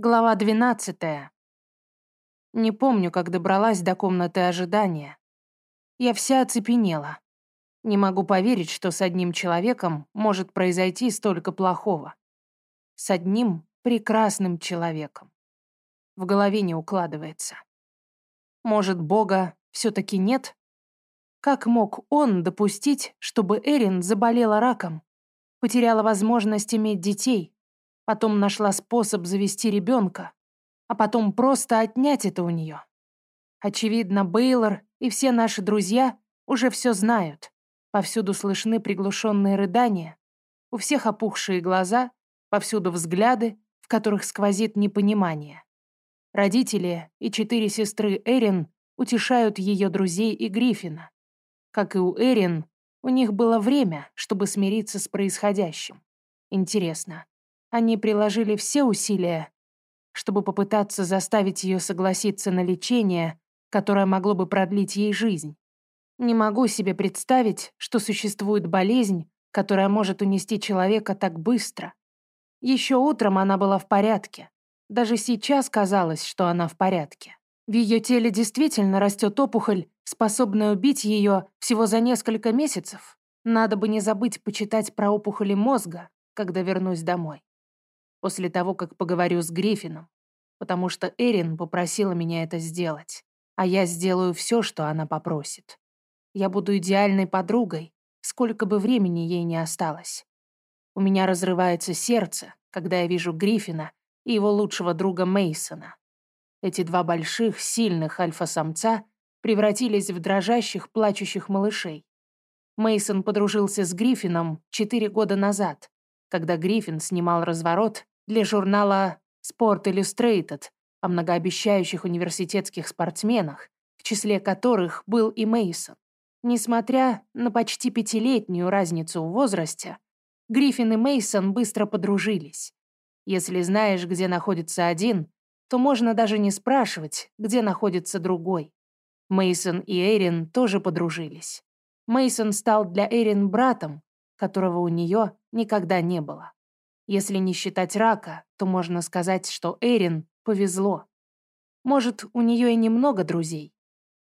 Глава 12. Не помню, как добралась до комнаты ожидания. Я вся оцепенела. Не могу поверить, что с одним человеком может произойти столько плохого. С одним прекрасным человеком. В голове не укладывается. Может, Бога все-таки нет? Как мог он допустить, чтобы Эрин заболела раком, потеряла возможность иметь детей, потом нашла способ завести ребенка, а потом просто отнять это у нее. Очевидно, Бейлор и все наши друзья уже все знают. Повсюду слышны приглушенные рыдания, у всех опухшие глаза, повсюду взгляды, в которых сквозит непонимание. Родители и четыре сестры Эрин утешают ее друзей и Гриффина. Как и у Эрин, у них было время, чтобы смириться с происходящим. Интересно, они приложили все усилия, чтобы попытаться заставить ее согласиться на лечение, которое могло бы продлить ей жизнь. Не могу себе представить, что существует болезнь, которая может унести человека так быстро. Еще утром она была в порядке. Даже сейчас казалось, что она в порядке. В ее теле действительно растет опухоль, способная убить ее всего за несколько месяцев. Надо бы не забыть почитать про опухоли мозга, когда вернусь домой после того, как поговорю с Гриффином, потому что Эрин попросила меня это сделать, а я сделаю все, что она попросит. Я буду идеальной подругой, сколько бы времени ей не осталось. У меня разрывается сердце, когда я вижу Гриффина и его лучшего друга Мейсона. Эти два больших, сильных альфа-самца превратились в дрожащих, плачущих малышей. Мейсон подружился с Гриффином четыре года назад, когда Гриффин снимал разворот для журнала Sport Illustrated о многообещающих университетских спортсменах, в числе которых был и Мейсон. Несмотря на почти пятилетнюю разницу в возрасте, Гриффин и Мейсон быстро подружились. Если знаешь, где находится один, то можно даже не спрашивать, где находится другой. Мейсон и Эрин тоже подружились. Мейсон стал для Эрин братом, которого у нее никогда не было. Если не считать рака, то можно сказать, что Эрин повезло. Может, у нее и немного друзей,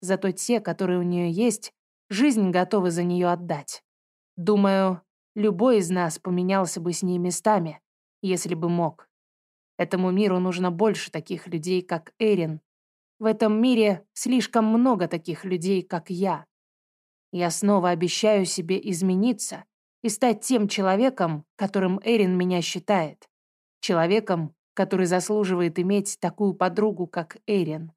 зато те, которые у нее есть, жизнь готовы за нее отдать. Думаю, любой из нас поменялся бы с ней местами, если бы мог. Этому миру нужно больше таких людей, как Эрин. В этом мире слишком много таких людей, как я. Я снова обещаю себе измениться и стать тем человеком, которым Эрин меня считает. Человеком, который заслуживает иметь такую подругу, как Эрин.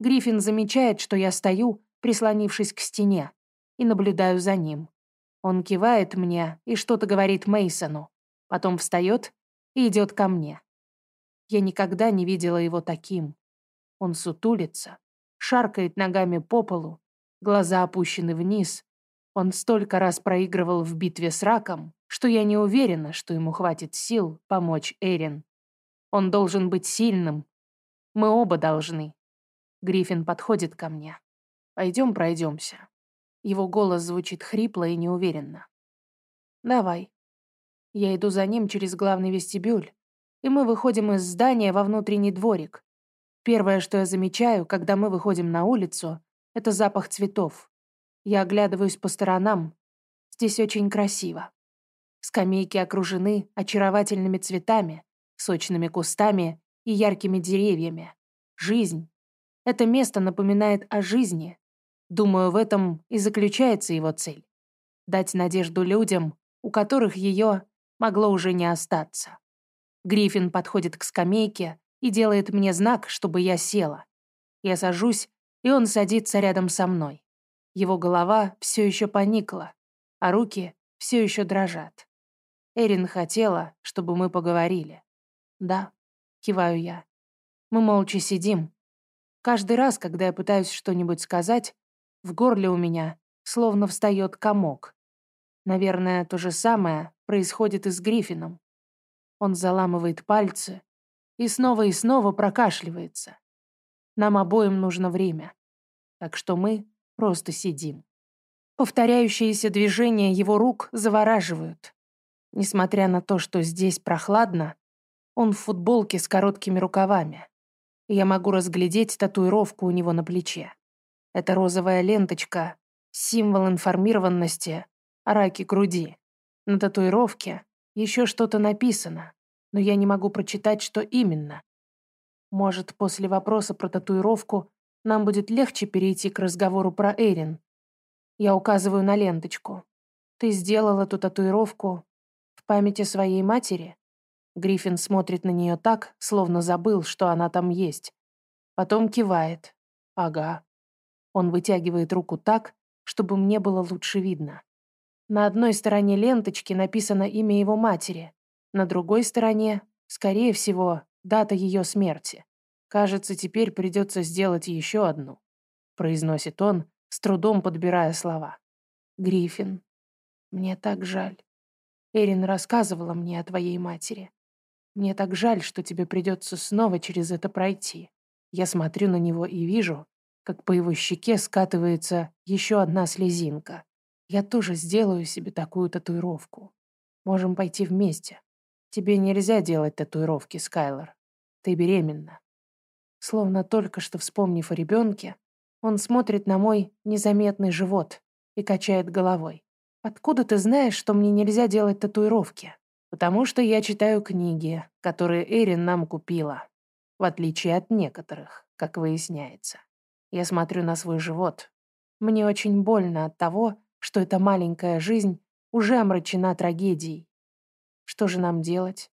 Гриффин замечает, что я стою, прислонившись к стене, и наблюдаю за ним. Он кивает мне и что-то говорит Мейсону, потом встает и идет ко мне. Я никогда не видела его таким. Он сутулится, шаркает ногами по полу, глаза опущены вниз, он столько раз проигрывал в битве с раком, что я не уверена, что ему хватит сил помочь Эрин. Он должен быть сильным. Мы оба должны. Гриффин подходит ко мне. Пойдем пройдемся. Его голос звучит хрипло и неуверенно. Давай. Я иду за ним через главный вестибюль, и мы выходим из здания во внутренний дворик. Первое, что я замечаю, когда мы выходим на улицу, это запах цветов. Я оглядываюсь по сторонам. Здесь очень красиво. Скамейки окружены очаровательными цветами, сочными кустами и яркими деревьями. Жизнь. Это место напоминает о жизни. Думаю, в этом и заключается его цель. Дать надежду людям, у которых ее могло уже не остаться. Гриффин подходит к скамейке и делает мне знак, чтобы я села. Я сажусь, и он садится рядом со мной. Его голова все еще поникла, а руки все еще дрожат. Эрин хотела, чтобы мы поговорили. Да, киваю я. Мы молча сидим. Каждый раз, когда я пытаюсь что-нибудь сказать, в горле у меня словно встает комок. Наверное, то же самое происходит и с Гриффином. Он заламывает пальцы и снова и снова прокашливается. Нам обоим нужно время. Так что мы Просто сидим. Повторяющиеся движения его рук завораживают. Несмотря на то, что здесь прохладно, Он в футболке с короткими рукавами. Я могу разглядеть татуировку у него на плече. Это розовая ленточка, символ информированности о раке груди. На татуировке еще что-то написано, но я не могу прочитать, что именно. Может, после вопроса про татуировку нам будет легче перейти к разговору про Эрин. Я указываю на ленточку. Ты сделал эту татуировку в памяти своей матери? Гриффин смотрит на нее так, словно забыл, что она там есть. Потом кивает. Ага. Он вытягивает руку так, чтобы мне было лучше видно. На одной стороне ленточки написано имя его матери, на другой стороне, скорее всего, дата ее смерти. Кажется, теперь придется сделать еще одну, произносит он, с трудом подбирая слова. Гриффин, мне так жаль. Эрин рассказывала мне о твоей матери. Мне так жаль, что тебе придется снова через это пройти. Я смотрю на него и вижу, как по его щеке скатывается еще одна слезинка. Я тоже сделаю себе такую татуировку. Можем пойти вместе. Тебе нельзя делать татуировки, Скайлор. Ты беременна. Словно только что вспомнив о ребенке, он смотрит на мой незаметный живот и качает головой. «Откуда ты знаешь, что мне нельзя делать татуировки?» «Потому что я читаю книги, которые Эрин нам купила, в отличие от некоторых, как выясняется. Я смотрю на свой живот. Мне очень больно от того, что эта маленькая жизнь уже омрачена трагедией. Что же нам делать?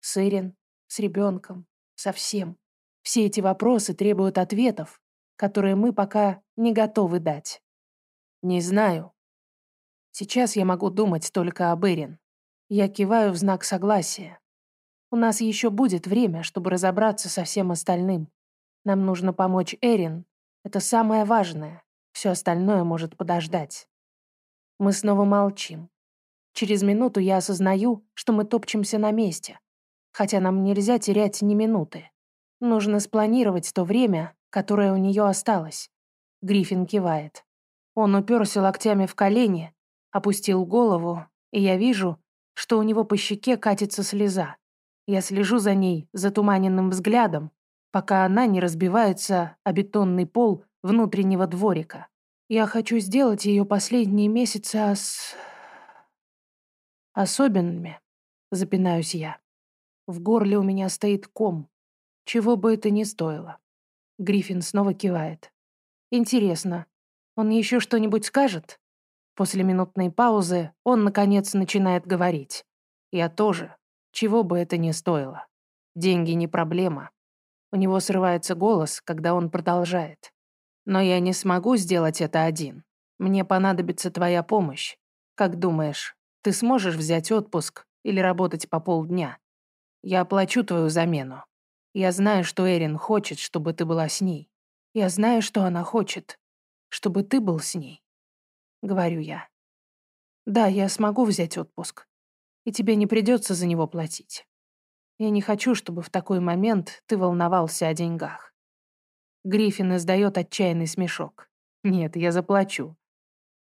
С Эрин, с ребенком, со всем. Все эти вопросы требуют ответов, которые мы пока не готовы дать. Не знаю. Сейчас я могу думать только об Эрин. Я киваю в знак согласия. У нас еще будет время, чтобы разобраться со всем остальным. Нам нужно помочь Эрин это самое важное. Все остальное может подождать. Мы снова молчим. Через минуту я осознаю, что мы топчемся на месте. Хотя нам нельзя терять ни минуты. Нужно спланировать то время, которое у нее осталось. Гриффин кивает. Он уперся локтями в колени, опустил голову, и я вижу, что у него по щеке катится слеза. Я слежу за ней затуманенным взглядом, пока она не разбивается о бетонный пол внутреннего дворика. Я хочу сделать ее последние месяцы ос... особенными, запинаюсь я. В горле у меня стоит ком, чего бы это ни стоило. Гриффин снова кивает. Интересно, он еще что-нибудь скажет? После минутной паузы он, наконец, начинает говорить. Я тоже, чего бы это ни стоило. Деньги не проблема. У него срывается голос, когда он продолжает. «Но я не смогу сделать это один. Мне понадобится твоя помощь. Как думаешь, ты сможешь взять отпуск или работать по полдня? Я оплачу твою замену. Я знаю, что Эрин хочет, чтобы ты была с ней. Я знаю, что она хочет, чтобы ты был с ней. Говорю я. Да, я смогу взять отпуск. И тебе не придется за него платить. Я не хочу, чтобы в такой момент ты волновался о деньгах. Гриффин издает отчаянный смешок. Нет, я заплачу.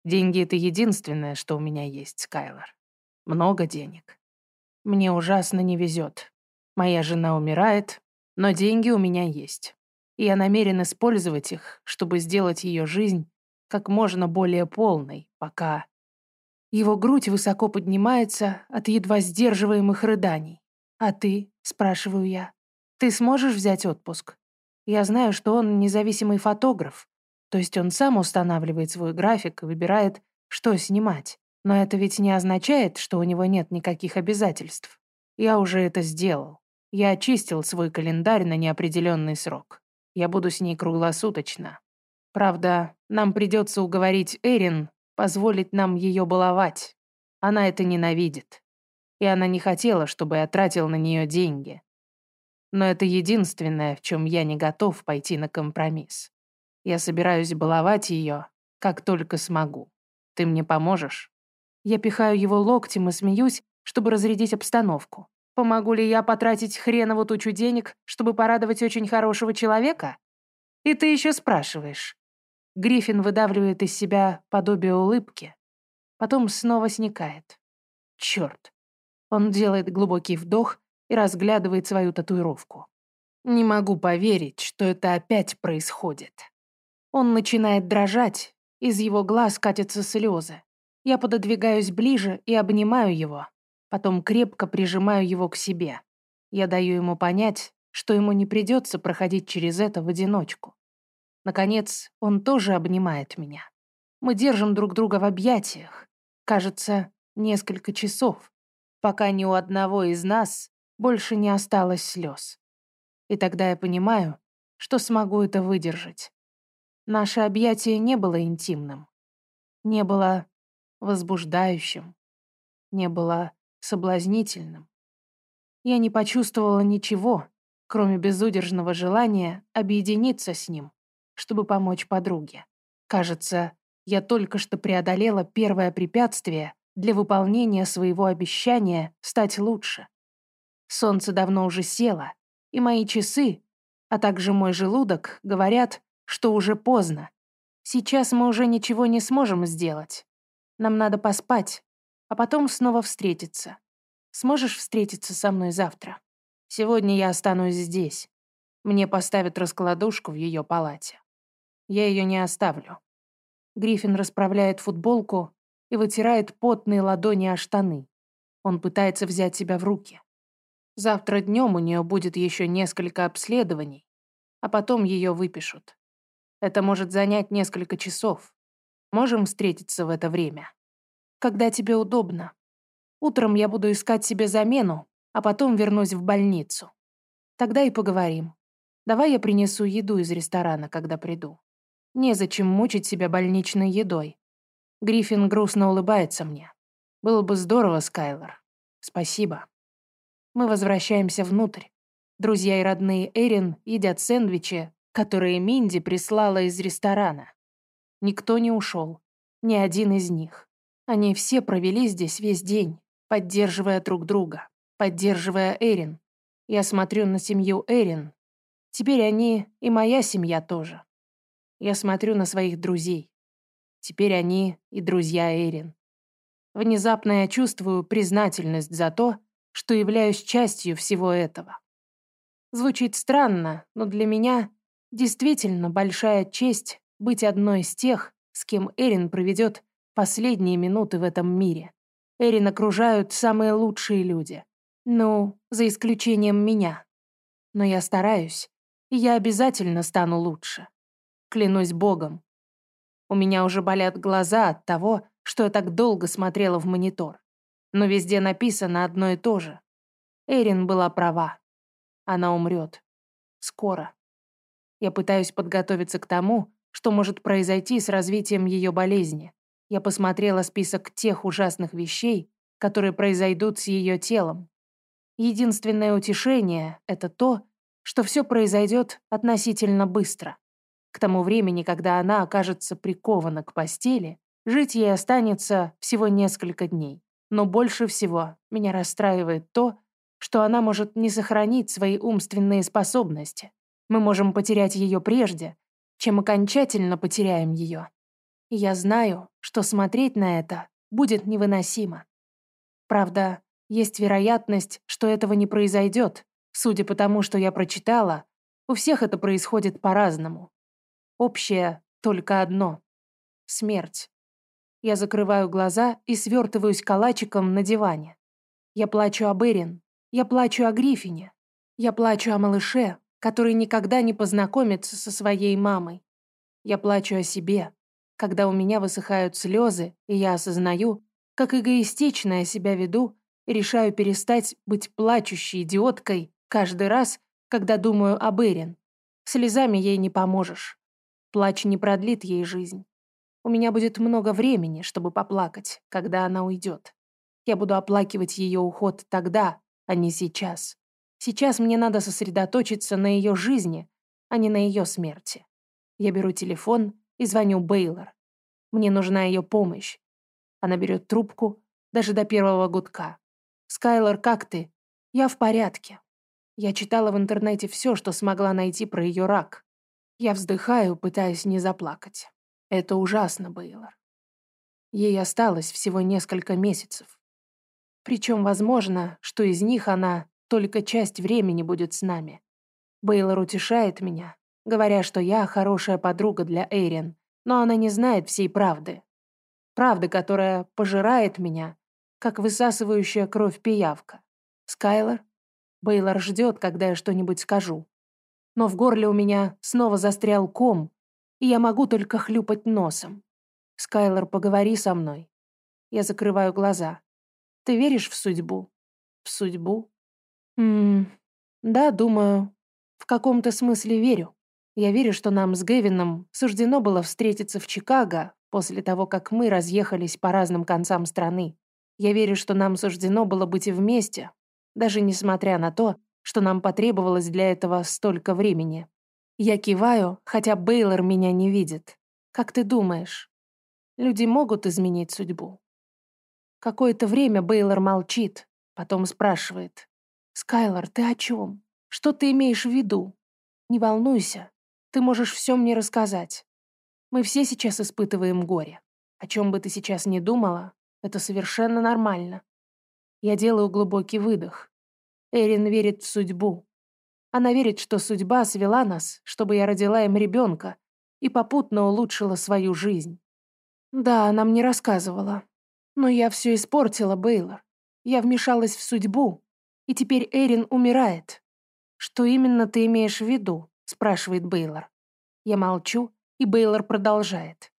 Деньги — это единственное, что у меня есть, Скайлор. Много денег. Мне ужасно не везет. Моя жена умирает, но деньги у меня есть. И я намерен использовать их, чтобы сделать ее жизнь как можно более полной, пока... Его грудь высоко поднимается от едва сдерживаемых рыданий. «А ты?» — спрашиваю я. «Ты сможешь взять отпуск?» Я знаю, что он независимый фотограф, то есть он сам устанавливает свой график и выбирает, что снимать. Но это ведь не означает, что у него нет никаких обязательств. Я уже это сделал. Я очистил свой календарь на неопределенный срок. Я буду с ней круглосуточно. Правда, нам придется уговорить Эрин позволить нам ее баловать. Она это ненавидит и она не хотела, чтобы я тратил на нее деньги. Но это единственное, в чем я не готов пойти на компромисс. Я собираюсь баловать ее, как только смогу. Ты мне поможешь? Я пихаю его локтем и смеюсь, чтобы разрядить обстановку. Помогу ли я потратить хренову тучу денег, чтобы порадовать очень хорошего человека? И ты еще спрашиваешь. Гриффин выдавливает из себя подобие улыбки, потом снова сникает. Черт. Он делает глубокий вдох и разглядывает свою татуировку. Не могу поверить, что это опять происходит. Он начинает дрожать, из его глаз катятся слезы. Я пододвигаюсь ближе и обнимаю его, потом крепко прижимаю его к себе. Я даю ему понять, что ему не придется проходить через это в одиночку. Наконец, он тоже обнимает меня. Мы держим друг друга в объятиях. Кажется, несколько часов, пока ни у одного из нас больше не осталось слез. И тогда я понимаю, что смогу это выдержать. Наше объятие не было интимным, не было возбуждающим, не было соблазнительным. Я не почувствовала ничего, кроме безудержного желания объединиться с ним, чтобы помочь подруге. Кажется, я только что преодолела первое препятствие для выполнения своего обещания стать лучше. Солнце давно уже село, и мои часы, а также мой желудок говорят, что уже поздно. Сейчас мы уже ничего не сможем сделать. Нам надо поспать, а потом снова встретиться. Сможешь встретиться со мной завтра? Сегодня я останусь здесь. Мне поставят раскладушку в ее палате. Я ее не оставлю. Гриффин расправляет футболку и вытирает потные ладони о штаны. Он пытается взять себя в руки. Завтра днем у нее будет еще несколько обследований, а потом ее выпишут. Это может занять несколько часов. Можем встретиться в это время. Когда тебе удобно. Утром я буду искать себе замену, а потом вернусь в больницу. Тогда и поговорим. Давай я принесу еду из ресторана, когда приду. Незачем мучить себя больничной едой. Гриффин грустно улыбается мне. Было бы здорово, Скайлор. Спасибо. Мы возвращаемся внутрь. Друзья и родные Эрин едят сэндвичи, которые Минди прислала из ресторана. Никто не ушел. Ни один из них. Они все провели здесь весь день, поддерживая друг друга, поддерживая Эрин. Я смотрю на семью Эрин. Теперь они и моя семья тоже. Я смотрю на своих друзей. Теперь они и друзья Эрин. Внезапно я чувствую признательность за то, что являюсь частью всего этого. Звучит странно, но для меня действительно большая честь быть одной из тех, с кем Эрин проведет последние минуты в этом мире. Эрин окружают самые лучшие люди. Ну, за исключением меня. Но я стараюсь, и я обязательно стану лучше. Клянусь Богом. У меня уже болят глаза от того, что я так долго смотрела в монитор но везде написано одно и то же. Эрин была права. Она умрет. Скоро. Я пытаюсь подготовиться к тому, что может произойти с развитием ее болезни. Я посмотрела список тех ужасных вещей, которые произойдут с ее телом. Единственное утешение — это то, что все произойдет относительно быстро. К тому времени, когда она окажется прикована к постели, жить ей останется всего несколько дней. Но больше всего меня расстраивает то, что она может не сохранить свои умственные способности. Мы можем потерять ее прежде, чем окончательно потеряем ее. Я знаю, что смотреть на это будет невыносимо. Правда, есть вероятность, что этого не произойдет. Судя по тому, что я прочитала, у всех это происходит по-разному. Общее только одно — смерть. Я закрываю глаза и свертываюсь калачиком на диване. Я плачу об Эрин. Я плачу о Гриффине. Я плачу о малыше, который никогда не познакомится со своей мамой. Я плачу о себе, когда у меня высыхают слезы, и я осознаю, как эгоистично я себя веду и решаю перестать быть плачущей идиоткой каждый раз, когда думаю об Эрин. Слезами ей не поможешь. Плач не продлит ей жизнь. У меня будет много времени, чтобы поплакать, когда она уйдет. Я буду оплакивать ее уход тогда, а не сейчас. Сейчас мне надо сосредоточиться на ее жизни, а не на ее смерти. Я беру телефон и звоню Бейлор. Мне нужна ее помощь. Она берет трубку даже до первого гудка. «Скайлор, как ты?» «Я в порядке». Я читала в интернете все, что смогла найти про ее рак. Я вздыхаю, пытаясь не заплакать. Это ужасно, Бейлор. Ей осталось всего несколько месяцев. Причем возможно, что из них она только часть времени будет с нами. Бейлор утешает меня, говоря, что я хорошая подруга для Эйрин, но она не знает всей правды. Правды, которая пожирает меня, как высасывающая кровь пиявка. Скайлор? Бейлор ждет, когда я что-нибудь скажу. Но в горле у меня снова застрял ком, и я могу только хлюпать носом. Скайлор, поговори со мной. Я закрываю глаза. Ты веришь в судьбу? В судьбу? Ммм, да, думаю, в каком-то смысле верю. Я верю, что нам с Гэвином суждено было встретиться в Чикаго после того, как мы разъехались по разным концам страны. Я верю, что нам суждено было быть вместе, даже несмотря на то, что нам потребовалось для этого столько времени. Я киваю, хотя Бейлор меня не видит. Как ты думаешь, люди могут изменить судьбу? Какое-то время Бейлор молчит, потом спрашивает. «Скайлор, ты о чем? Что ты имеешь в виду? Не волнуйся, ты можешь все мне рассказать. Мы все сейчас испытываем горе. О чем бы ты сейчас ни думала, это совершенно нормально. Я делаю глубокий выдох. Эрин верит в судьбу. Она верит, что судьба свела нас, чтобы я родила им ребенка и попутно улучшила свою жизнь. Да, она мне рассказывала. Но я все испортила, Бейлор. Я вмешалась в судьбу, и теперь Эрин умирает. Что именно ты имеешь в виду? Спрашивает Бейлор. Я молчу, и Бейлор продолжает.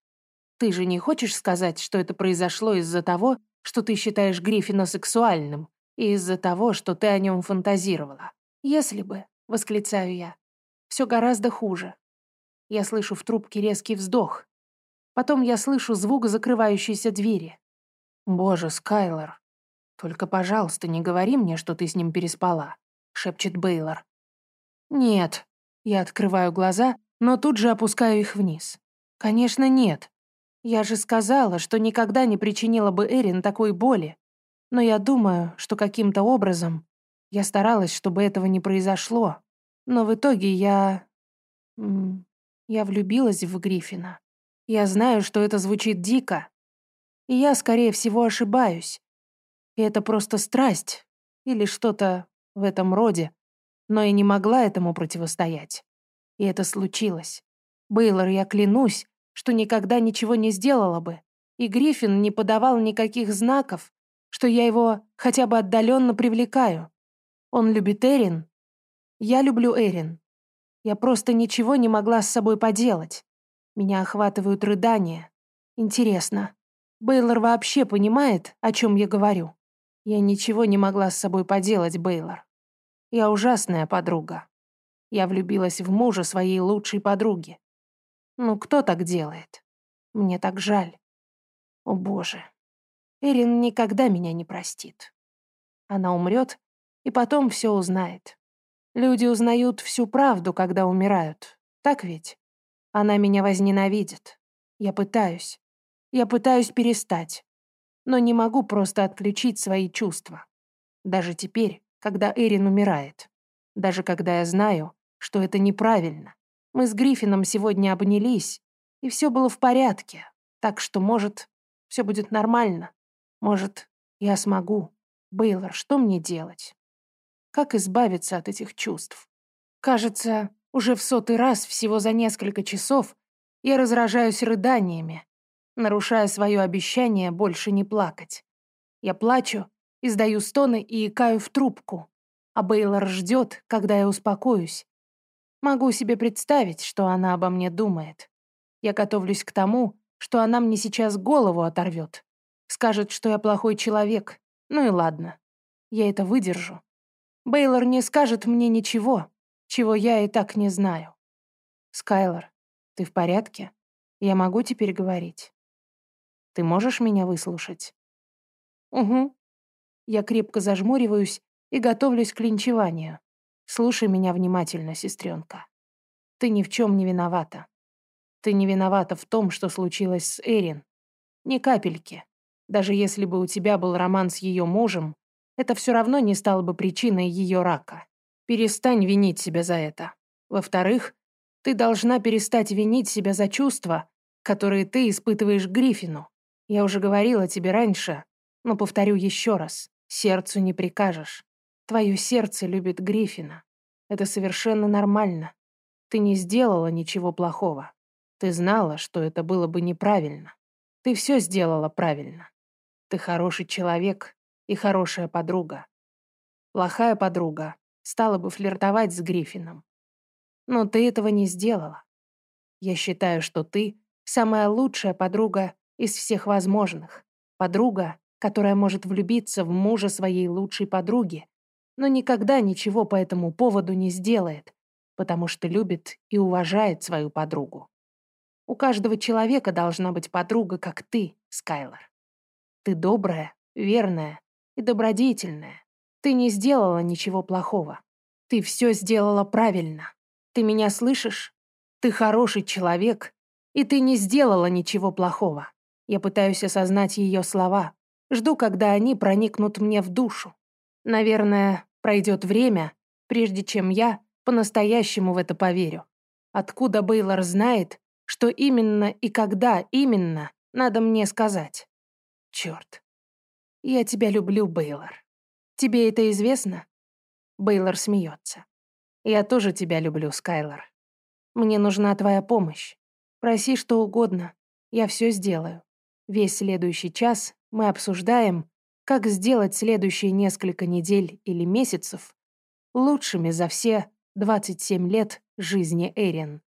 Ты же не хочешь сказать, что это произошло из-за того, что ты считаешь Гриффина сексуальным, и из-за того, что ты о нем фантазировала? Если бы, восклицаю я. Все гораздо хуже. Я слышу в трубке резкий вздох. Потом я слышу звук закрывающейся двери. Боже, Скайлор. Только, пожалуйста, не говори мне, что ты с ним переспала, шепчет Бейлор. Нет. Я открываю глаза, но тут же опускаю их вниз. Конечно, нет. Я же сказала, что никогда не причинила бы Эрин такой боли. Но я думаю, что каким-то образом я старалась, чтобы этого не произошло. Но в итоге я... Я влюбилась в Гриффина. Я знаю, что это звучит дико. И я, скорее всего, ошибаюсь. И это просто страсть. Или что-то в этом роде. Но я не могла этому противостоять. И это случилось. Бейлор, я клянусь, что никогда ничего не сделала бы, и Гриффин не подавал никаких знаков, что я его хотя бы отдаленно привлекаю. Он любит Эрин. Я люблю Эрин. Я просто ничего не могла с собой поделать. Меня охватывают рыдания. Интересно, Бейлор вообще понимает, о чем я говорю? Я ничего не могла с собой поделать, Бейлор. Я ужасная подруга. Я влюбилась в мужа своей лучшей подруги. Ну, кто так делает? Мне так жаль. О, боже. Эрин никогда меня не простит. Она умрет, и потом все узнает. Люди узнают всю правду, когда умирают. Так ведь? Она меня возненавидит. Я пытаюсь. Я пытаюсь перестать. Но не могу просто отключить свои чувства. Даже теперь, когда Эрин умирает. Даже когда я знаю, что это неправильно. Мы с Гриффином сегодня обнялись, и все было в порядке. Так что, может, все будет нормально. Может, я смогу. Бейлор, что мне делать? Как избавиться от этих чувств? Кажется, уже в сотый раз всего за несколько часов я разражаюсь рыданиями, нарушая свое обещание больше не плакать. Я плачу, издаю стоны и икаю в трубку, а Бейлор ждет, когда я успокоюсь, Могу себе представить, что она обо мне думает. Я готовлюсь к тому, что она мне сейчас голову оторвет. Скажет, что я плохой человек. Ну и ладно. Я это выдержу. Бейлор не скажет мне ничего, чего я и так не знаю. Скайлор, ты в порядке? Я могу теперь говорить? Ты можешь меня выслушать? Угу. Я крепко зажмуриваюсь и готовлюсь к линчеванию. Слушай меня внимательно, сестренка. Ты ни в чем не виновата. Ты не виновата в том, что случилось с Эрин. Ни капельки. Даже если бы у тебя был роман с ее мужем, это все равно не стало бы причиной ее рака. Перестань винить себя за это. Во-вторых, ты должна перестать винить себя за чувства, которые ты испытываешь Гриффину. Я уже говорила тебе раньше, но повторю еще раз. Сердцу не прикажешь. Твое сердце любит Гриффина. Это совершенно нормально. Ты не сделала ничего плохого. Ты знала, что это было бы неправильно. Ты все сделала правильно. Ты хороший человек и хорошая подруга. Плохая подруга стала бы флиртовать с Гриффином. Но ты этого не сделала. Я считаю, что ты самая лучшая подруга из всех возможных. Подруга, которая может влюбиться в мужа своей лучшей подруги, но никогда ничего по этому поводу не сделает, потому что любит и уважает свою подругу. У каждого человека должна быть подруга, как ты, Скайлор. Ты добрая, верная и добродетельная. Ты не сделала ничего плохого. Ты все сделала правильно. Ты меня слышишь? Ты хороший человек, и ты не сделала ничего плохого. Я пытаюсь осознать ее слова. Жду, когда они проникнут мне в душу. Наверное, пройдет время, прежде чем я по-настоящему в это поверю. Откуда Бейлор знает, что именно и когда именно надо мне сказать? Черт. Я тебя люблю, Бейлор. Тебе это известно? Бейлор смеется. Я тоже тебя люблю, Скайлор. Мне нужна твоя помощь. Проси что угодно. Я все сделаю. Весь следующий час мы обсуждаем, как сделать следующие несколько недель или месяцев лучшими за все 27 лет жизни Эрин.